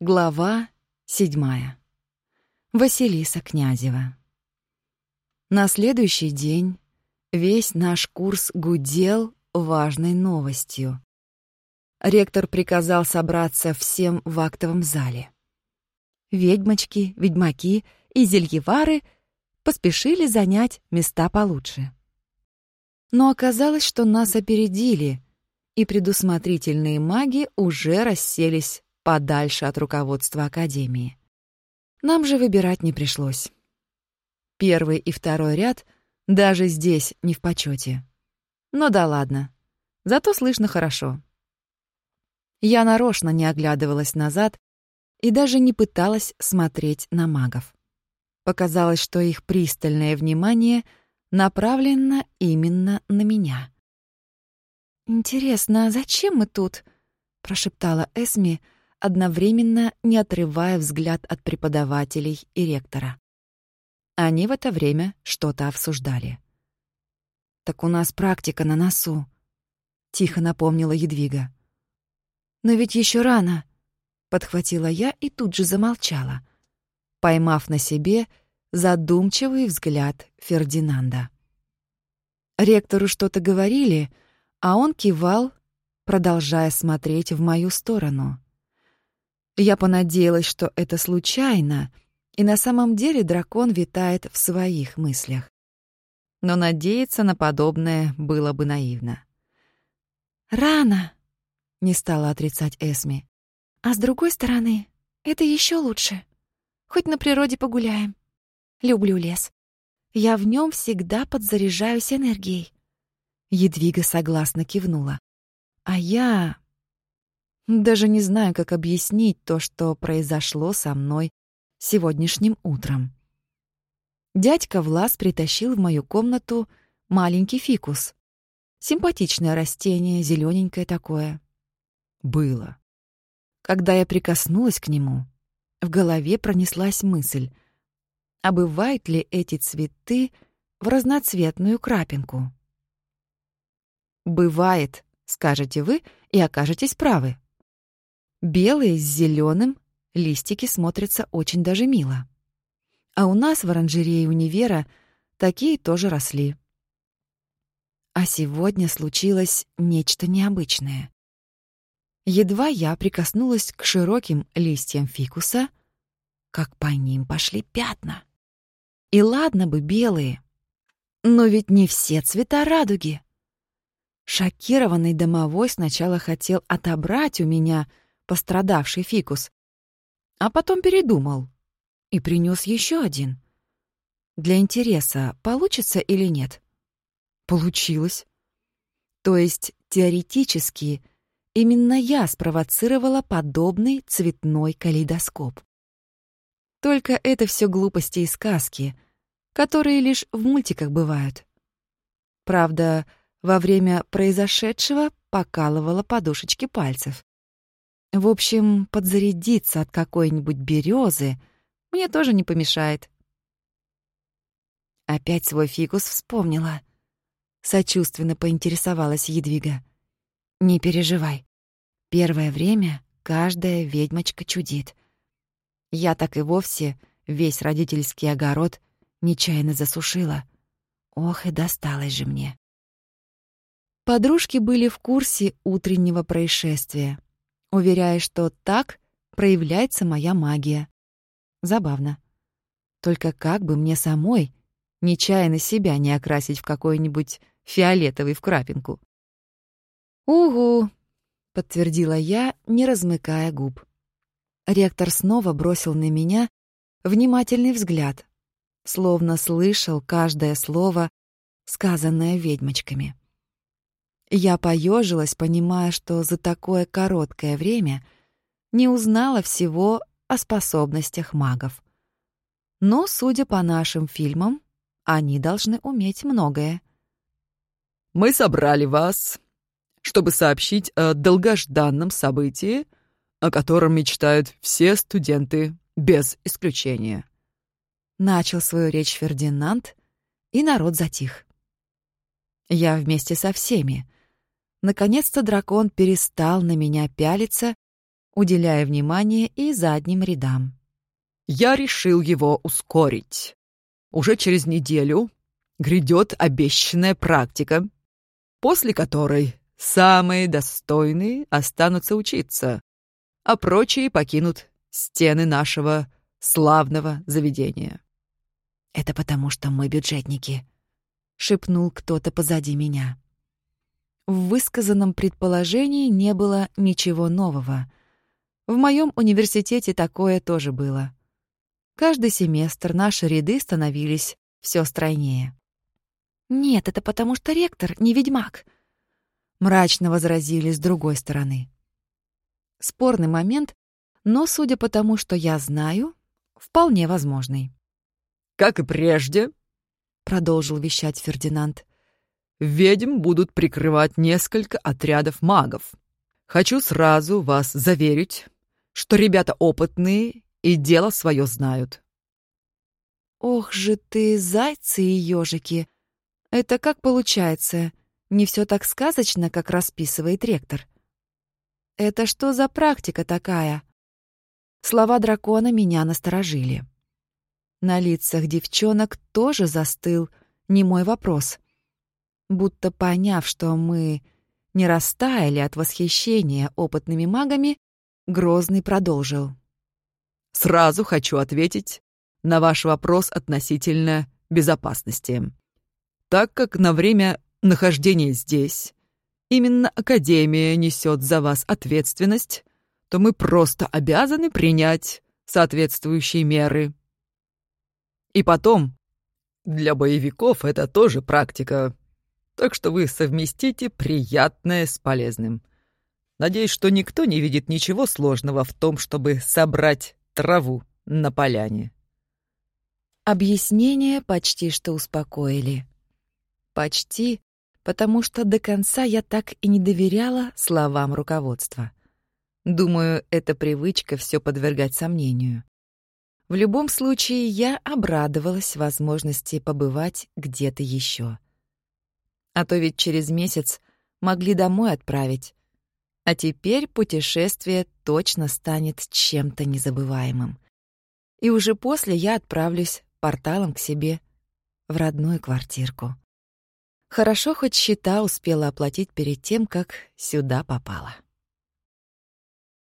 Глава седьмая. Василиса Князева. На следующий день весь наш курс гудел важной новостью. Ректор приказал собраться всем в актовом зале. Ведьмочки, ведьмаки и зельевары поспешили занять места получше. Но оказалось, что нас опередили, и предусмотрительные маги уже расселись подальше от руководства Академии. Нам же выбирать не пришлось. Первый и второй ряд даже здесь не в почете. Но да ладно, зато слышно хорошо. Я нарочно не оглядывалась назад и даже не пыталась смотреть на магов. Показалось, что их пристальное внимание направлено именно на меня. «Интересно, а зачем мы тут?» — прошептала Эсми, — одновременно не отрывая взгляд от преподавателей и ректора. Они в это время что-то обсуждали. «Так у нас практика на носу», — тихо напомнила Едвига. «Но ведь еще рано», — подхватила я и тут же замолчала, поймав на себе задумчивый взгляд Фердинанда. Ректору что-то говорили, а он кивал, продолжая смотреть в мою сторону. Я понадеялась, что это случайно, и на самом деле дракон витает в своих мыслях. Но надеяться на подобное было бы наивно. «Рано!» — не стала отрицать Эсми. «А с другой стороны, это еще лучше. Хоть на природе погуляем. Люблю лес. Я в нем всегда подзаряжаюсь энергией». Едвига согласно кивнула. «А я даже не знаю, как объяснить то, что произошло со мной сегодняшним утром. Дядька Влас притащил в мою комнату маленький фикус. Симпатичное растение, зелененькое такое. Было. Когда я прикоснулась к нему, в голове пронеслась мысль, а бывают ли эти цветы в разноцветную крапинку? «Бывает», — скажете вы, и окажетесь правы. Белые с зеленым листики смотрятся очень даже мило. А у нас в оранжерее универа такие тоже росли. А сегодня случилось нечто необычное. Едва я прикоснулась к широким листьям фикуса, как по ним пошли пятна. И ладно бы белые, но ведь не все цвета радуги. Шокированный домовой сначала хотел отобрать у меня — пострадавший фикус. А потом передумал и принес еще один. Для интереса, получится или нет? Получилось. То есть, теоретически, именно я спровоцировала подобный цветной калейдоскоп. Только это все глупости и сказки, которые лишь в мультиках бывают. Правда, во время произошедшего покалывала подушечки пальцев. В общем, подзарядиться от какой-нибудь березы мне тоже не помешает. Опять свой фикус вспомнила. Сочувственно поинтересовалась Едвига. «Не переживай. Первое время каждая ведьмочка чудит. Я так и вовсе весь родительский огород нечаянно засушила. Ох, и досталось же мне». Подружки были в курсе утреннего происшествия уверяя, что так проявляется моя магия. Забавно. Только как бы мне самой нечаянно себя не окрасить в какой-нибудь фиолетовый в крапинку. «Угу», — подтвердила я, не размыкая губ. Ректор снова бросил на меня внимательный взгляд, словно слышал каждое слово, сказанное ведьмочками. Я поежилась, понимая, что за такое короткое время не узнала всего о способностях магов. Но, судя по нашим фильмам, они должны уметь многое. «Мы собрали вас, чтобы сообщить о долгожданном событии, о котором мечтают все студенты, без исключения». Начал свою речь Фердинанд, и народ затих. Я вместе со всеми — Наконец-то дракон перестал на меня пялиться, уделяя внимание и задним рядам. «Я решил его ускорить. Уже через неделю грядет обещанная практика, после которой самые достойные останутся учиться, а прочие покинут стены нашего славного заведения. «Это потому, что мы бюджетники», — шепнул кто-то позади меня. В высказанном предположении не было ничего нового. В моем университете такое тоже было. Каждый семестр наши ряды становились все стройнее. «Нет, это потому что ректор не ведьмак», — мрачно возразили с другой стороны. Спорный момент, но, судя по тому, что я знаю, вполне возможный. «Как и прежде», — продолжил вещать Фердинанд, «ведьм будут прикрывать несколько отрядов магов. Хочу сразу вас заверить, что ребята опытные и дело свое знают». «Ох же ты, зайцы и ежики!» Это как получается? Не все так сказочно, как расписывает ректор. Это что за практика такая? Слова дракона меня насторожили. На лицах девчонок тоже застыл не мой вопрос. Будто поняв, что мы не растаяли от восхищения опытными магами, Грозный продолжил. «Сразу хочу ответить на ваш вопрос относительно безопасности так как на время нахождения здесь именно Академия несет за вас ответственность, то мы просто обязаны принять соответствующие меры. И потом, для боевиков это тоже практика, так что вы совместите приятное с полезным. Надеюсь, что никто не видит ничего сложного в том, чтобы собрать траву на поляне. Объяснения почти что успокоили. Почти, потому что до конца я так и не доверяла словам руководства. Думаю, это привычка все подвергать сомнению. В любом случае, я обрадовалась возможности побывать где-то еще. А то ведь через месяц могли домой отправить. А теперь путешествие точно станет чем-то незабываемым. И уже после я отправлюсь порталом к себе в родную квартирку. Хорошо, хоть счета успела оплатить перед тем, как сюда попала.